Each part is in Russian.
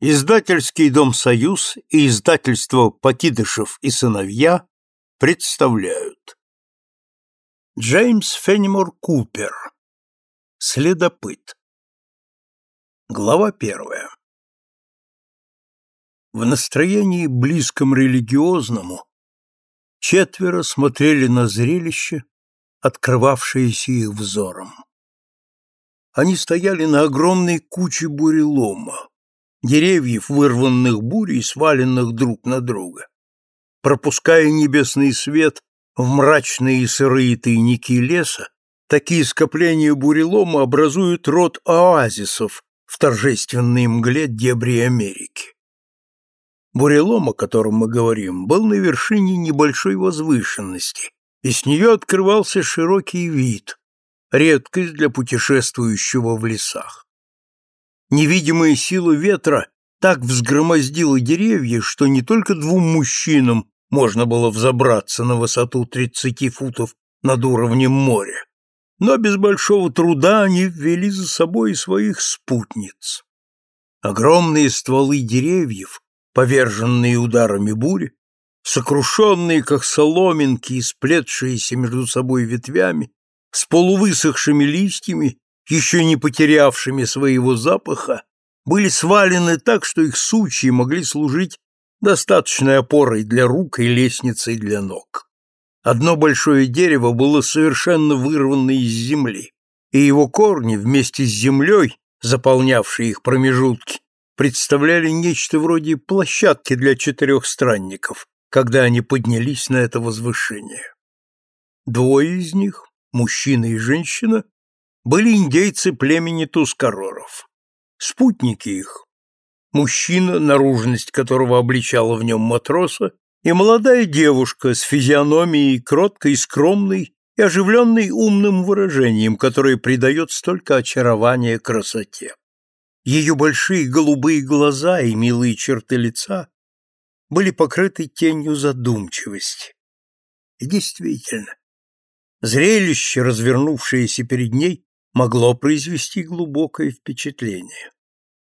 Издательский дом «Союз» и издательство «Покидышев и сыновья» представляют. Джеймс Феннимор Купер. Следопыт. Глава первая. В настроении близком религиозному четверо смотрели на зрелище, открывавшееся их взором. Они стояли на огромной куче бурелома деревьев, вырванных бурей, сваленных друг на друга. Пропуская небесный свет в мрачные и сырые тайники леса, такие скопления бурелома образуют род оазисов в торжественной мгле дебри Америки. Бурелом, о котором мы говорим, был на вершине небольшой возвышенности, и с нее открывался широкий вид, редкость для путешествующего в лесах. Невидимая сила ветра так взгромоздила деревья, что не только двум мужчинам можно было взобраться на высоту 30 футов над уровнем моря, но без большого труда они ввели за собой своих спутниц. Огромные стволы деревьев, поверженные ударами бури, сокрушенные, как соломинки и сплетшиеся между собой ветвями, с полувысохшими листьями еще не потерявшими своего запаха, были свалены так, что их сучьи могли служить достаточной опорой для рук и лестницей для ног. Одно большое дерево было совершенно вырвано из земли, и его корни вместе с землей, заполнявшие их промежутки, представляли нечто вроде площадки для четырех странников, когда они поднялись на это возвышение. Двое из них, мужчина и женщина, были индейцы племени Тускароров. Спутники их, мужчина, наружность которого обличала в нем матроса, и молодая девушка с физиономией кроткой, скромной и оживленной умным выражением, которое придает столько очарования красоте. Ее большие голубые глаза и милые черты лица были покрыты тенью задумчивости. И действительно, зрелище, развернувшееся перед ней, могло произвести глубокое впечатление.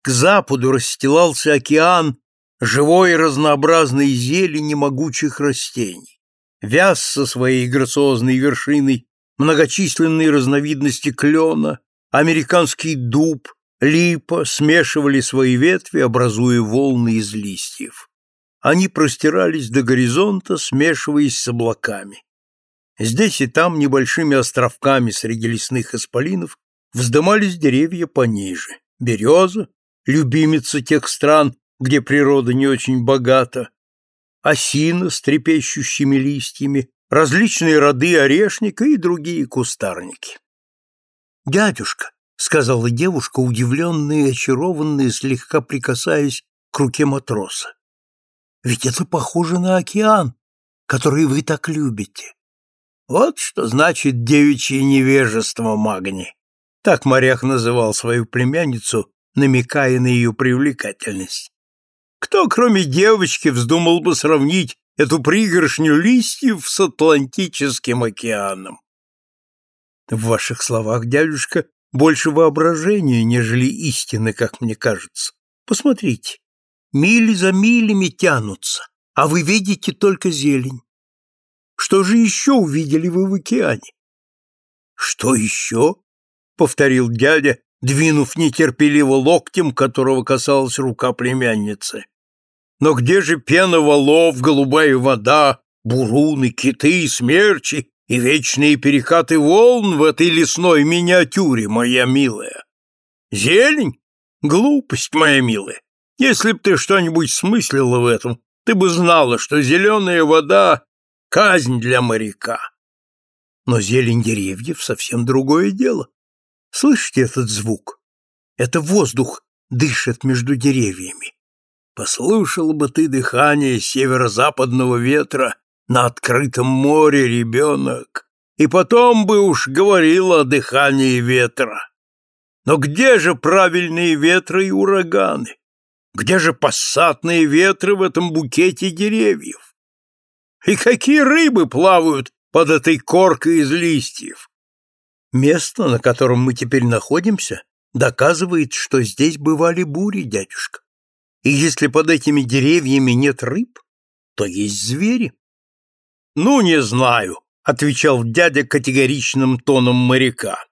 К западу расстилался океан живой и разнообразной зелени могучих растений. Вяз со своей грациозной вершиной, многочисленные разновидности клена, американский дуб, липа смешивали свои ветви, образуя волны из листьев. Они простирались до горизонта, смешиваясь с облаками. Здесь и там небольшими островками среди лесных исполинов вздымались деревья пониже. Береза, любимица тех стран, где природа не очень богата, осина с трепещущими листьями, различные роды орешника и другие кустарники. «Дядюшка», — сказала девушка, удивленная и очарованная, слегка прикасаясь к руке матроса, — «ведь это похоже на океан, который вы так любите». Вот что значит девичье невежество Магни. Так моряк называл свою племянницу, намекая на ее привлекательность. Кто, кроме девочки, вздумал бы сравнить эту пригоршню листьев с Атлантическим океаном? В ваших словах, дядюшка, больше воображения, нежели истины, как мне кажется. Посмотрите, мили за милями тянутся, а вы видите только зелень. Что же еще увидели вы в океане? Что еще? повторил дядя, двинув нетерпеливо локтем, которого касалась рука племянницы. Но где же пена валов, голубая вода, буруны, киты, смерчи и вечные перекаты волн в этой лесной миниатюре, моя милая? Зелень? Глупость, моя милая. Если б ты что-нибудь смыслила в этом, ты бы знала, что зеленая вода казнь для моряка. Но зелень деревьев совсем другое дело. Слышите этот звук? Это воздух дышит между деревьями. Послушал бы ты дыхание северо-западного ветра на открытом море, ребенок, и потом бы уж говорил о дыхании ветра. Но где же правильные ветры и ураганы? Где же пассатные ветры в этом букете деревьев? И какие рыбы плавают под этой коркой из листьев? Место, на котором мы теперь находимся, доказывает, что здесь бывали бури, дядюшка. И если под этими деревьями нет рыб, то есть звери. Ну, не знаю, отвечал дядя категоричным тоном моряка.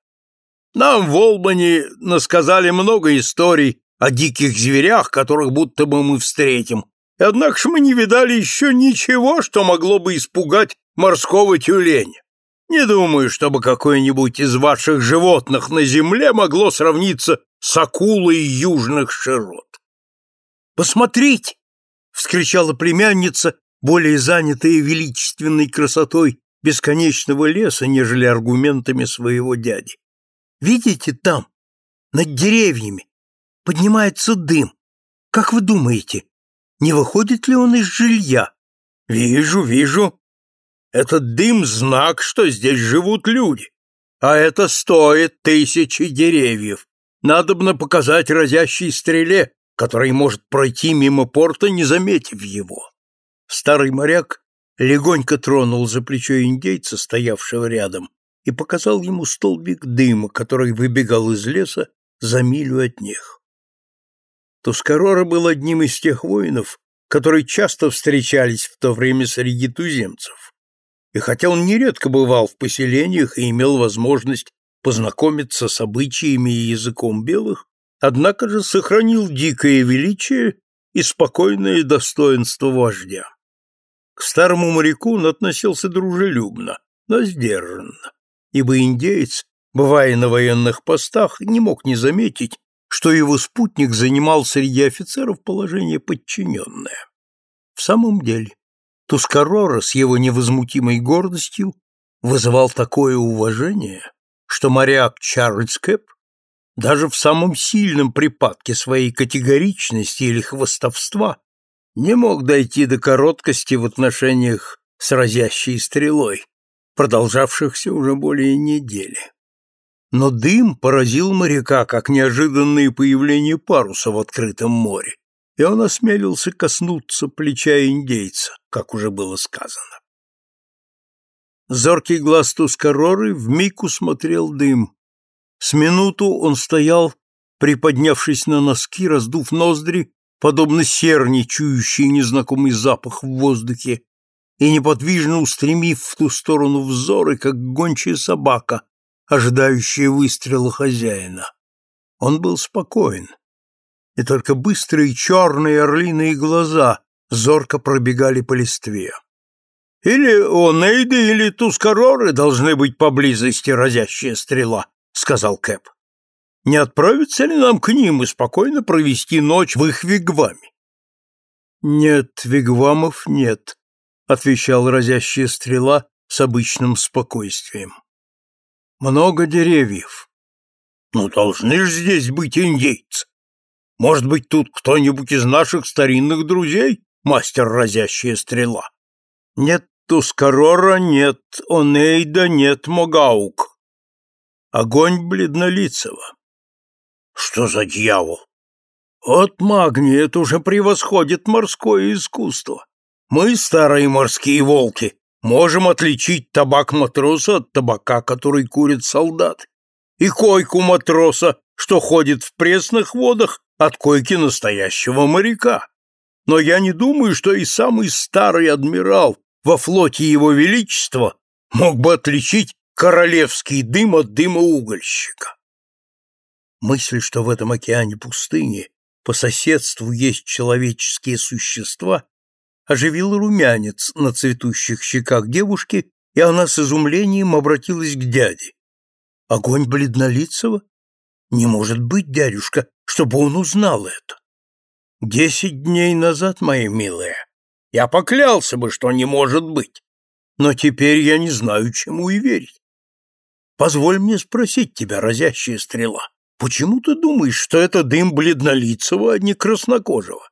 Нам в Олбани насказали много историй о диких зверях, которых будто бы мы встретим. Однако ж мы не видали еще ничего, что могло бы испугать морского тюленя. Не думаю, чтобы какое-нибудь из ваших животных на земле могло сравниться с акулой южных широт. «Посмотрите!» — вскричала племянница, более занятая величественной красотой бесконечного леса, нежели аргументами своего дяди. «Видите там, над деревьями, поднимается дым. Как вы думаете, не выходит ли он из жилья?» «Вижу, вижу. Этот дым — знак, что здесь живут люди. А это стоит тысячи деревьев. Надобно показать разящей стреле, который может пройти мимо порта, не заметив его. Старый моряк легонько тронул за плечо индейца, стоявшего рядом, и показал ему столбик дыма, который выбегал из леса за милю от них. Тускарора был одним из тех воинов, которые часто встречались в то время среди туземцев. И хотя он нередко бывал в поселениях и имел возможность познакомиться с обычаями и языком белых, однако же сохранил дикое величие и спокойное достоинство вождя. К старому моряку он относился дружелюбно, но сдержанно, ибо индеец, бывая на военных постах, не мог не заметить, что его спутник занимал среди офицеров положение подчиненное. В самом деле, Тускарора с его невозмутимой гордостью вызывал такое уважение, что моряк Чарльз Кэп даже в самом сильном припадке своей категоричности или хвостовства не мог дойти до короткости в отношениях с разящей стрелой, продолжавшихся уже более недели. Но дым поразил моряка, как неожиданное появление паруса в открытом море, и он осмелился коснуться плеча индейца, как уже было сказано. Зоркий глаз Тускароры вмиг усмотрел дым. С минуту он стоял, приподнявшись на носки, раздув ноздри, подобно серни, чующей незнакомый запах в воздухе, и неподвижно устремив в ту сторону взоры, как гончая собака, ожидающая выстрела хозяина. Он был спокоен и только быстрые черные орлиные глаза зорко пробегали по листве. «Или Онейды, или Тускароры должны быть поблизости, разящая стрела», — сказал Кэп. «Не отправиться ли нам к ним и спокойно провести ночь в их вигваме?» «Нет, вигвамов нет», — отвечал разящая стрела с обычным спокойствием. «Много деревьев». «Ну, должны же здесь быть индейцы. Может быть, тут кто-нибудь из наших старинных друзей, мастер разящая стрела? Нет Тускарора, нет Онейда, нет Могаук. Огонь бледнолицего. Что за дьявол? Вот магний, это уже превосходит морское искусство. Мы, старые морские волки, можем отличить табак матроса от табака, который курит солдат, и койку матроса, что ходит в пресных водах, от койки настоящего моряка. Но я не думаю, что и самый старый адмирал во флоте его величества мог бы отличить королевский дым от дыма угольщика. Мысль, что в этом океане пустыни по соседству есть человеческие существа, оживил румянец на цветущих щеках девушки, и она с изумлением обратилась к дяде. «Огонь бледнолицего? Не может быть, дядюшка, чтобы он узнал это. Десять дней назад, моя милая, я поклялся бы, что не может быть, но теперь я не знаю, чему и верить. Позволь мне спросить тебя, разящая стрела, почему ты думаешь, что это дым бледнолицего, а не краснокожего?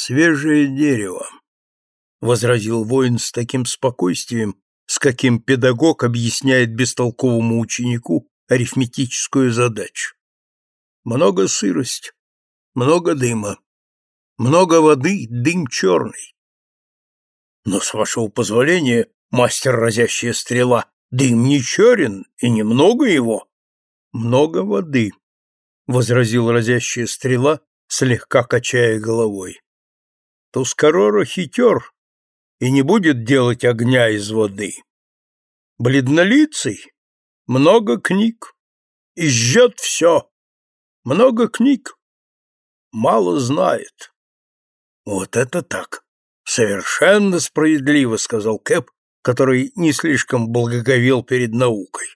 Свежее дерево, — возразил воин с таким спокойствием, с каким педагог объясняет бестолковому ученику арифметическую задачу. Много сырости, много дыма, много воды, дым черный. Но, с вашего позволения, мастер разящая стрела, дым не черен и немного его. Много воды, — возразил разящая стрела слегка качая головой. Тускарора хитер и не будет делать огня из воды. Бледнолицый, много книг, и жжет все. Много книг, мало знает. Вот это так. Совершенно справедливо, сказал Кэп, который не слишком благоговел перед наукой.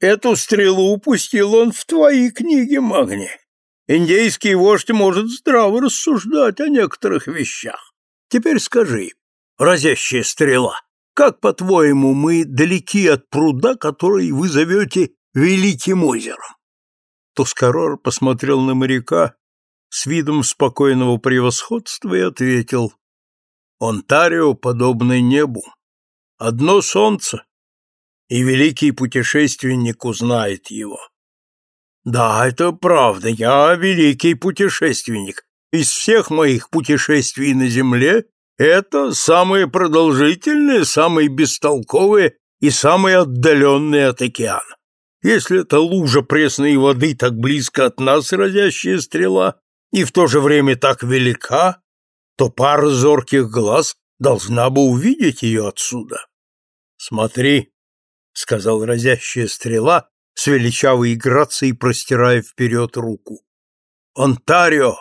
Эту стрелу упустил он в твои книги, Магни. Индейский вождь может здраво рассуждать о некоторых вещах. Теперь скажи, разящая стрела, как, по-твоему, мы далеки от пруда, который вы зовете Великим озером? Тускарор посмотрел на моряка с видом спокойного превосходства и ответил, «Онтарио подобный небу. Одно солнце, и великий путешественник узнает его». «Да, это правда, я великий путешественник. Из всех моих путешествий на земле это самое продолжительное, самое бестолковое и самое отдаленное от океана. Если эта лужа пресной воды так близко от нас, разящая стрела, и в то же время так велика, то пара зорких глаз должна бы увидеть ее отсюда. «Смотри», — сказал разящая стрела, с величавой грацией простирая вперед руку. «Онтарио!»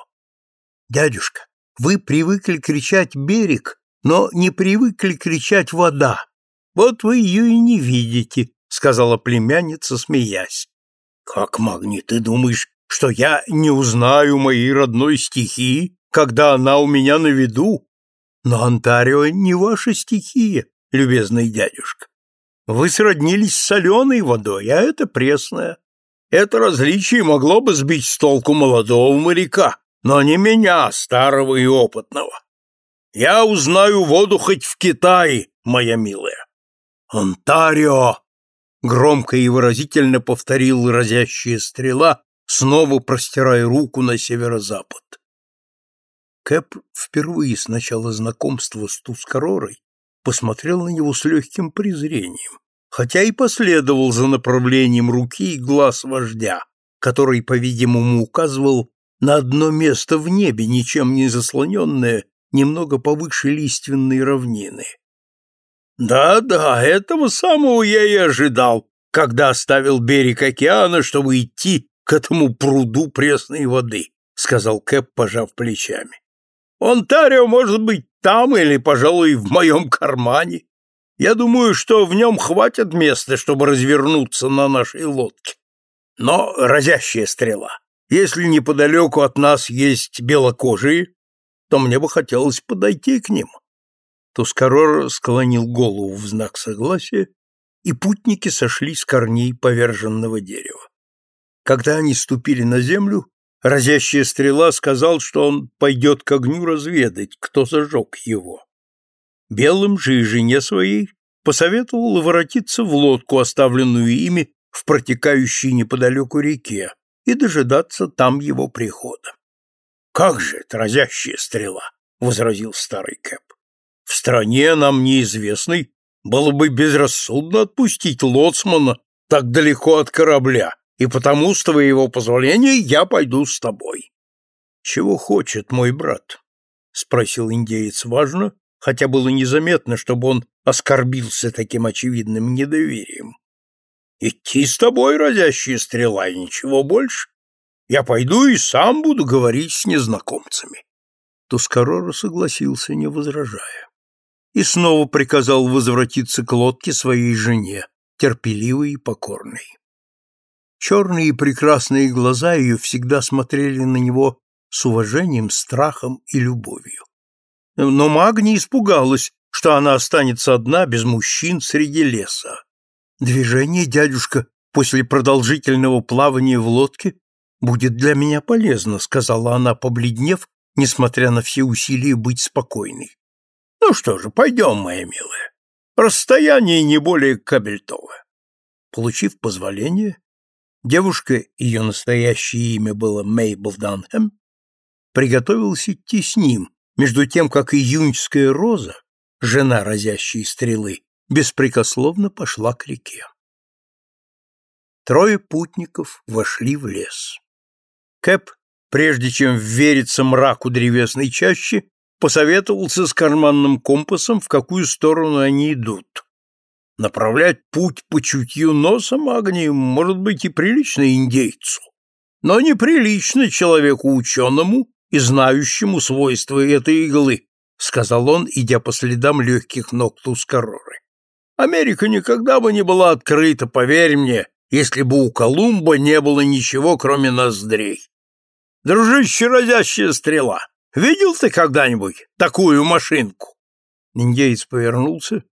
«Дядюшка, вы привыкли кричать «берег», но не привыкли кричать «вода». Вот вы ее и не видите», — сказала племянница, смеясь. «Как, Магни, ты думаешь, что я не узнаю моей родной стихии, когда она у меня на виду? Но Онтарио не ваша стихия, любезный дядюшка. Вы сроднились с соленой водой, а это пресная. Это различие могло бы сбить с толку молодого моряка, но не меня, старого и опытного. Я узнаю воду хоть в Китае, моя милая. Онтарио! Громко и выразительно повторил разящая стрела, снова простирая руку на северо-запад. Кэп впервые с начала знакомства с Тускаророй посмотрел на него с легким презрением, хотя и последовал за направлением руки и глаз вождя, который, по-видимому, указывал на одно место в небе, ничем не заслоненное, немного повыше лиственной равнины. «Да-да, этого самого я и ожидал, когда оставил берег океана, чтобы идти к этому пруду пресной воды», — сказал Кэп, пожав плечами. «Онтарио может быть там или, пожалуй, в моем кармане. Я думаю, что в нем хватит места, чтобы развернуться на нашей лодке. Но разящая стрела. Если неподалеку от нас есть белокожие, то мне бы хотелось подойти к ним. Тускарор склонил голову в знак согласия, и путники сошли с корней поверженного дерева. Когда они ступили на землю, разящая стрела сказал, что он пойдет к огню разведать, кто зажег его. Белым же и жене своей посоветовал воротиться в лодку, оставленную ими в протекающей неподалеку реке, и дожидаться там его прихода. «Как же это разящая стрела!» — возразил старый Кэп. «В стране нам неизвестной было бы безрассудно отпустить лоцмана так далеко от корабля, и потому, с твоего позволения, я пойду с тобой». «Чего хочет мой брат?» — спросил индеец важно, хотя было незаметно, чтобы он оскорбился таким очевидным недоверием. Идти с тобой, разящая стрела, и ничего больше. Я пойду и сам буду говорить с незнакомцами. Тускарора согласился, не возражая. И снова приказал возвратиться к лодке своей жене, терпеливой и покорной. Черные и прекрасные глаза ее всегда смотрели на него с уважением, страхом и любовью. Но Магни испугалась, что она останется одна без мужчин среди леса. Движение, дядюшка, после продолжительного плавания в лодке будет для меня полезно, сказала она, побледнев, несмотря на все усилия быть спокойной. Ну что же, пойдем, моя милая. Расстояние не более кабельтовое. Получив позволение, девушка, ее настоящее имя было Мейбл Данхэм, приготовилась идти с ним, между тем, как июньская роза, жена разящей стрелы, беспрекословно пошла к реке. Трое путников вошли в лес. Кэп прежде чем вериться мраку древесной чащи, посоветовался с карманным компасом, в какую сторону они идут. Направлять путь по чутью носа магнию может быть и прилично индейцу, но неприлично человеку-ученому и знающему свойства этой иглы, сказал он, идя по следам легких ног Тускароры. Америка никогда бы не была открыта, поверь мне, если бы у Колумба не было ничего, кроме ноздрей. Дружище, разящая стрела, видел ты когда-нибудь такую машинку? Индеец повернулся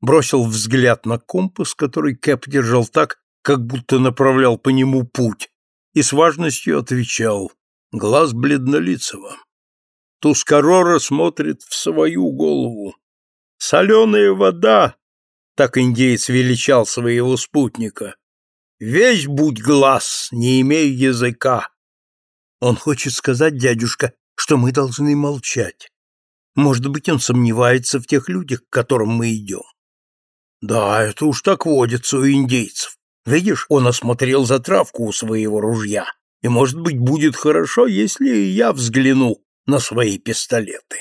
бросил взгляд на компас, который Кэп держал так, как будто направлял по нему путь, и с важностью отвечал «Глаз бледнолицего». Тускарора смотрит в свою голову. «Соленая вода!» — так индеец величал своего спутника. «Весь будь глаз, не имей языка!» Он хочет сказать, дядюшка, что мы должны молчать. Может быть, он сомневается в тех людях, к которым мы идем. Да, это уж так водится у индейцев. Видишь, он осмотрел затравку у своего ружья, и, может быть, будет хорошо, если я взгляну на свои пистолеты.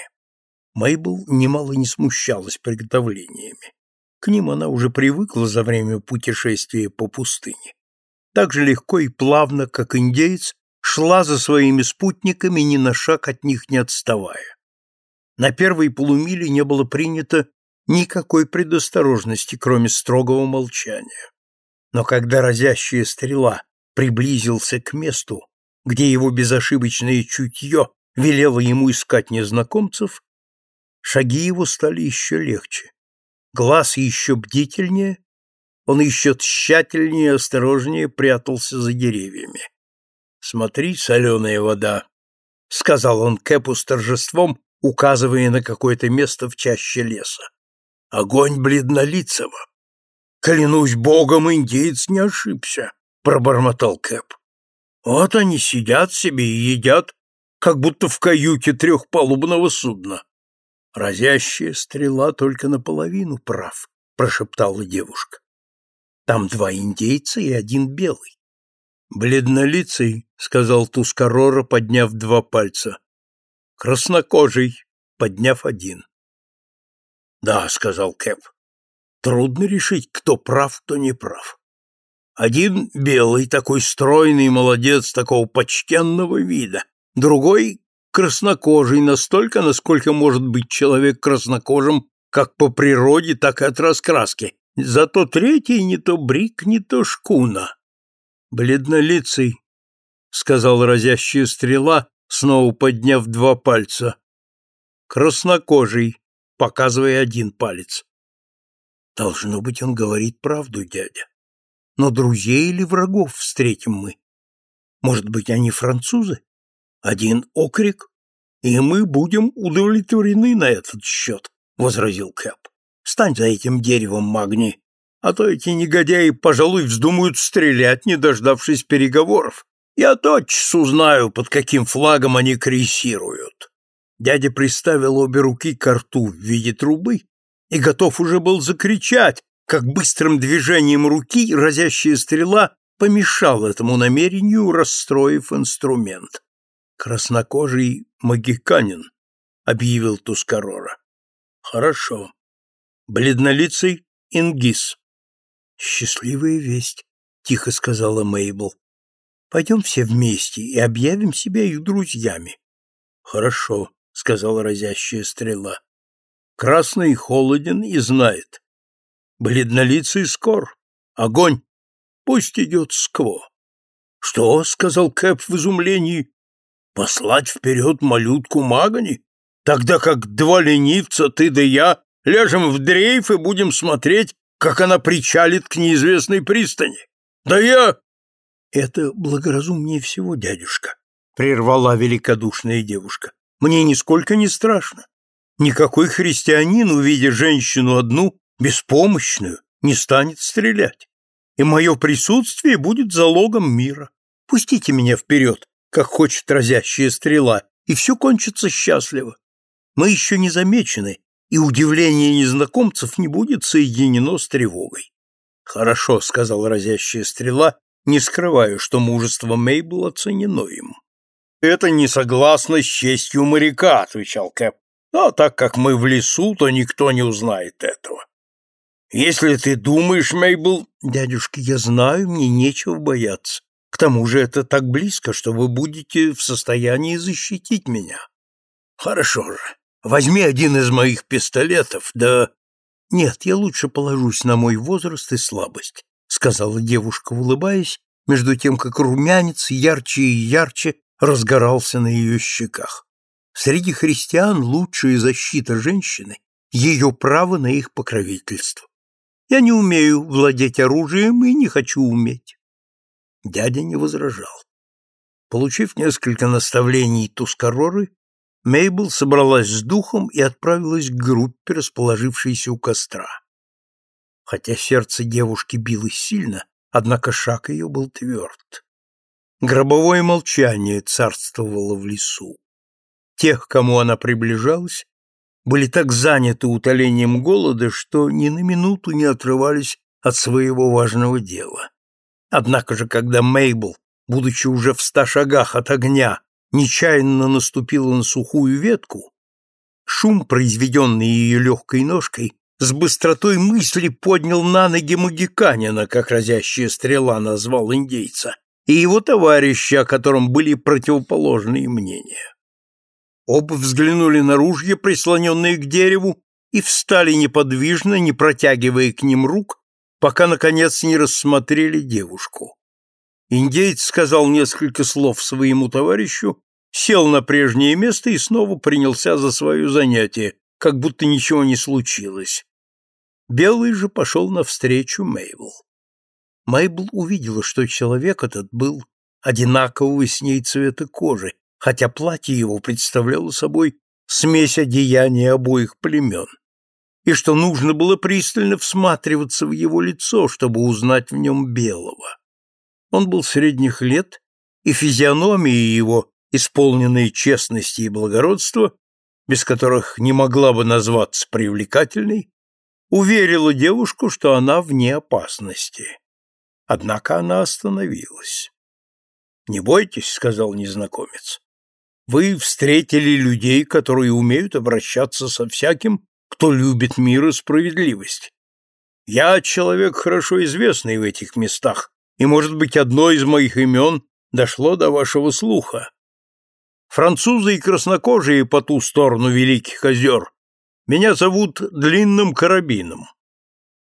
Мейбл немало не смущалась приготовлениями. К ним она уже привыкла за время путешествия по пустыне. Так же легко и плавно, как индейец, шла за своими спутниками, ни на шаг от них не отставая. На первой полумиле не было принято никакой предосторожности, кроме строгого молчания. Но когда разящая стрела приблизился к месту, где его безошибочное чутье велело ему искать незнакомцев, шаги его стали еще легче. Глаз еще бдительнее, он еще тщательнее и осторожнее прятался за деревьями. «Смотри, соленая вода», — сказал он Кэпу с торжеством, указывая на какое-то место в чаще леса огонь бледнолицего. Клянусь богом, индеец не ошибся, пробормотал Кэп. Вот они сидят себе и едят, как будто в каюте трехпалубного судна. Разящая стрела только наполовину прав, прошептала девушка. Там два индейца и один белый. Бледнолицый, сказал Тускарора, подняв два пальца. Краснокожий, подняв один. Да, сказал Кэп. Трудно решить, кто прав, кто не прав. Один белый, такой стройный молодец, такого почтенного вида. Другой краснокожий, настолько, насколько может быть человек краснокожим как по природе, так и от раскраски. Зато третий не то брик, не то шкуна. Бледнолицый, — сказал разящая стрела, снова подняв два пальца. Краснокожий, показывая один палец. Должно быть, он говорит правду, дядя. Но друзей или врагов встретим мы? Может быть, они французы? Один окрик, и мы будем удовлетворены на этот счет, — возразил Кэп. Стань за этим деревом, Магни, а то эти негодяи, пожалуй, вздумают стрелять, не дождавшись переговоров. Я тотчас узнаю, под каким флагом они крейсируют. Дядя приставил обе руки к рту в виде трубы и готов уже был закричать, как быстрым движением руки разящая стрела помешала этому намерению, расстроив инструмент. «Краснокожий магиканин», — объявил Тускарора. «Хорошо. Бледнолицый ингис». «Счастливая весть», — тихо сказала Мейбл. «Пойдем все вместе и объявим себя их друзьями». «Хорошо», сказала разящая стрела. Красный холоден и знает. Бледнолицый скор. Огонь. Пусть идет скво. Что? сказал Кэп в изумлении. Послать вперед малютку Магани? Тогда как два ленивца, ты да я, ляжем в дрейф и будем смотреть, как она причалит к неизвестной пристани. Да я... Это благоразумнее всего, дядюшка, прервала великодушная девушка. Мне нисколько не страшно. Никакой христианин, увидя женщину одну, беспомощную, не станет стрелять. И мое присутствие будет залогом мира. Пустите меня вперед, как хочет разящая стрела, и все кончится счастливо. Мы еще не замечены, и удивление незнакомцев не будет соединено с тревогой. Хорошо, сказал разящая стрела, не скрывая, что мужество Мейбл оценено им. Это не согласно с честью моряка, отвечал Кэп. Но так как мы в лесу, то никто не узнает этого. Если ты думаешь, Мейбл... Дядюшка, я знаю, мне нечего бояться. К тому же это так близко, что вы будете в состоянии защитить меня. Хорошо же. Возьми один из моих пистолетов, да... Нет, я лучше положусь на мой возраст и слабость, сказала девушка, улыбаясь, между тем, как румянец ярче и ярче разгорался на ее щеках. Среди христиан лучшая защита женщины — ее право на их покровительство. Я не умею владеть оружием и не хочу уметь. Дядя не возражал. Получив несколько наставлений Тускароры, Мейбл собралась с духом и отправилась к группе, расположившейся у костра. Хотя сердце девушки билось сильно, однако шаг ее был тверд. Гробовое молчание царствовало в лесу. Тех, кому она приближалась, были так заняты утолением голода, что ни на минуту не отрывались от своего важного дела. Однако же, когда Мейбл, будучи уже в ста шагах от огня, нечаянно наступила на сухую ветку, шум, произведенный ее легкой ножкой, с быстротой мысли поднял на ноги магиканина, как разящая стрела назвал индейца, и его товарища, о котором были противоположные мнения. Оба взглянули на ружья, прислоненные к дереву, и встали неподвижно, не протягивая к ним рук, пока, наконец, не рассмотрели девушку. Индеец сказал несколько слов своему товарищу, сел на прежнее место и снова принялся за свое занятие, как будто ничего не случилось. Белый же пошел навстречу Мейбл. Мейбл увидела, что человек этот был одинакового с ней цвета кожи, хотя платье его представляло собой смесь одеяния обоих племен, и что нужно было пристально всматриваться в его лицо, чтобы узнать в нем белого. Он был средних лет, и физиономия его, исполненная честности и благородства, без которых не могла бы назваться привлекательной, уверила девушку, что она вне опасности. Однако она остановилась. «Не бойтесь», — сказал незнакомец. «Вы встретили людей, которые умеют обращаться со всяким, кто любит мир и справедливость. Я человек хорошо известный в этих местах, и, может быть, одно из моих имен дошло до вашего слуха. Французы и краснокожие по ту сторону Великих озер меня зовут Длинным Карабином.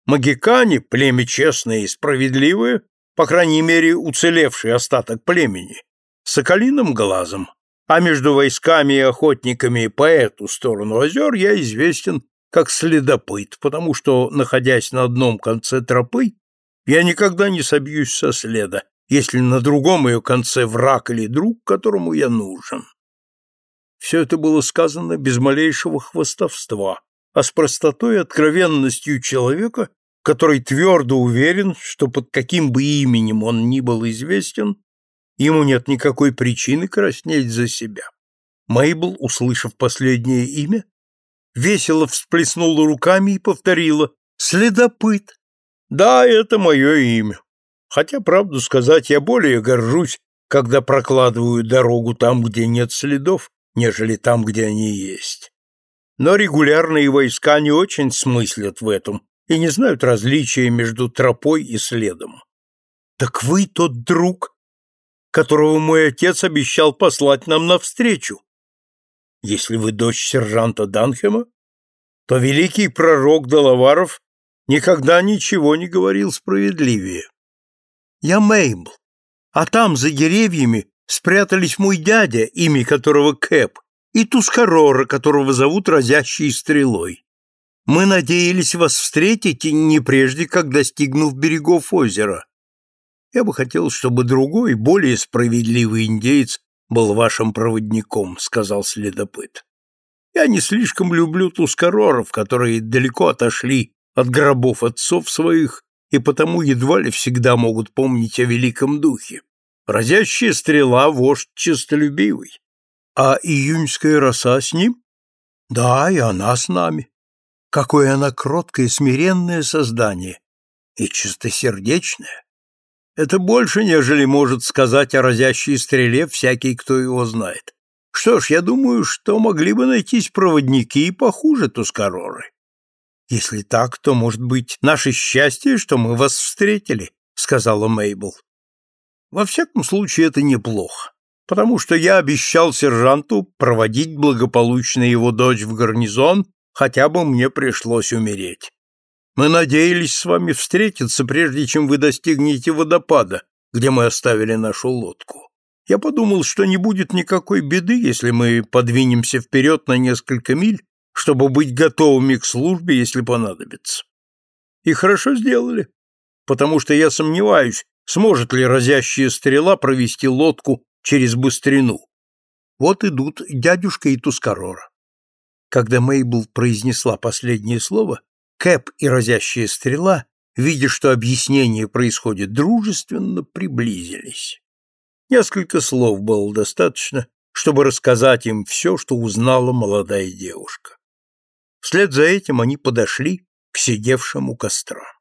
Магикане, племя честное и справедливое, по крайней мере, уцелевший остаток племени, Соколиным глазом, а между войсками и охотниками по эту сторону озер я известен как следопыт, потому что, находясь на одном конце тропы, я никогда не собьюсь со следа, если на другом ее конце враг или друг, которому я нужен. Все это было сказано без малейшего хвастовства, а с простотой и откровенностью человека, который твердо уверен, что под каким бы именем он ни был известен, ему нет никакой причины краснеть за себя. Мейбл, услышав последнее имя, весело всплеснула руками и повторила «Следопыт». Да, это мое имя. Хотя, правду сказать, я более горжусь, когда прокладываю дорогу там, где нет следов, нежели там, где они есть. Но регулярные войска не очень смыслят в этом и не знают различия между тропой и следом. Так вы тот друг, которого мой отец обещал послать нам навстречу. Если вы дочь сержанта Данхема, то великий пророк Далаваров никогда ничего не говорил справедливее. Я Мейбл, а там, за деревьями, спрятались мой дядя, имя которого Кэп, и Тускарора, которого зовут Разящей Стрелой. Мы надеялись вас встретить не прежде, как достигнув берегов озера. Я бы хотел, чтобы другой, более справедливый индеец был вашим проводником, сказал следопыт. Я не слишком люблю тускароров, которые далеко отошли от гробов отцов своих и потому едва ли всегда могут помнить о великом духе. Разящая стрела — вождь честолюбивый. А июньская роса с ним? Да, и она с нами. Какое она кроткое, смиренное создание и чистосердечное. Это больше, нежели может сказать о разящей стреле всякий, кто его знает. Что ж, я думаю, что могли бы найтись проводники и похуже Тускароры. Если так, то, может быть, наше счастье, что мы вас встретили, сказала Мейбл. Во всяком случае, это неплохо, потому что я обещал сержанту проводить благополучно его дочь в гарнизон, хотя бы мне пришлось умереть. Мы надеялись с вами встретиться, прежде чем вы достигнете водопада, где мы оставили нашу лодку. Я подумал, что не будет никакой беды, если мы подвинемся вперед на несколько миль, чтобы быть готовыми к службе, если понадобится. И хорошо сделали, потому что я сомневаюсь, сможет ли разящая стрела провести лодку через быстрину. Вот идут дядюшка и Тускарора. Когда Мейбл произнесла последнее слово, Кэп и разящая стрела, видя, что объяснение происходит дружественно, приблизились. Несколько слов было достаточно, чтобы рассказать им все, что узнала молодая девушка. Вслед за этим они подошли к сидевшему костра.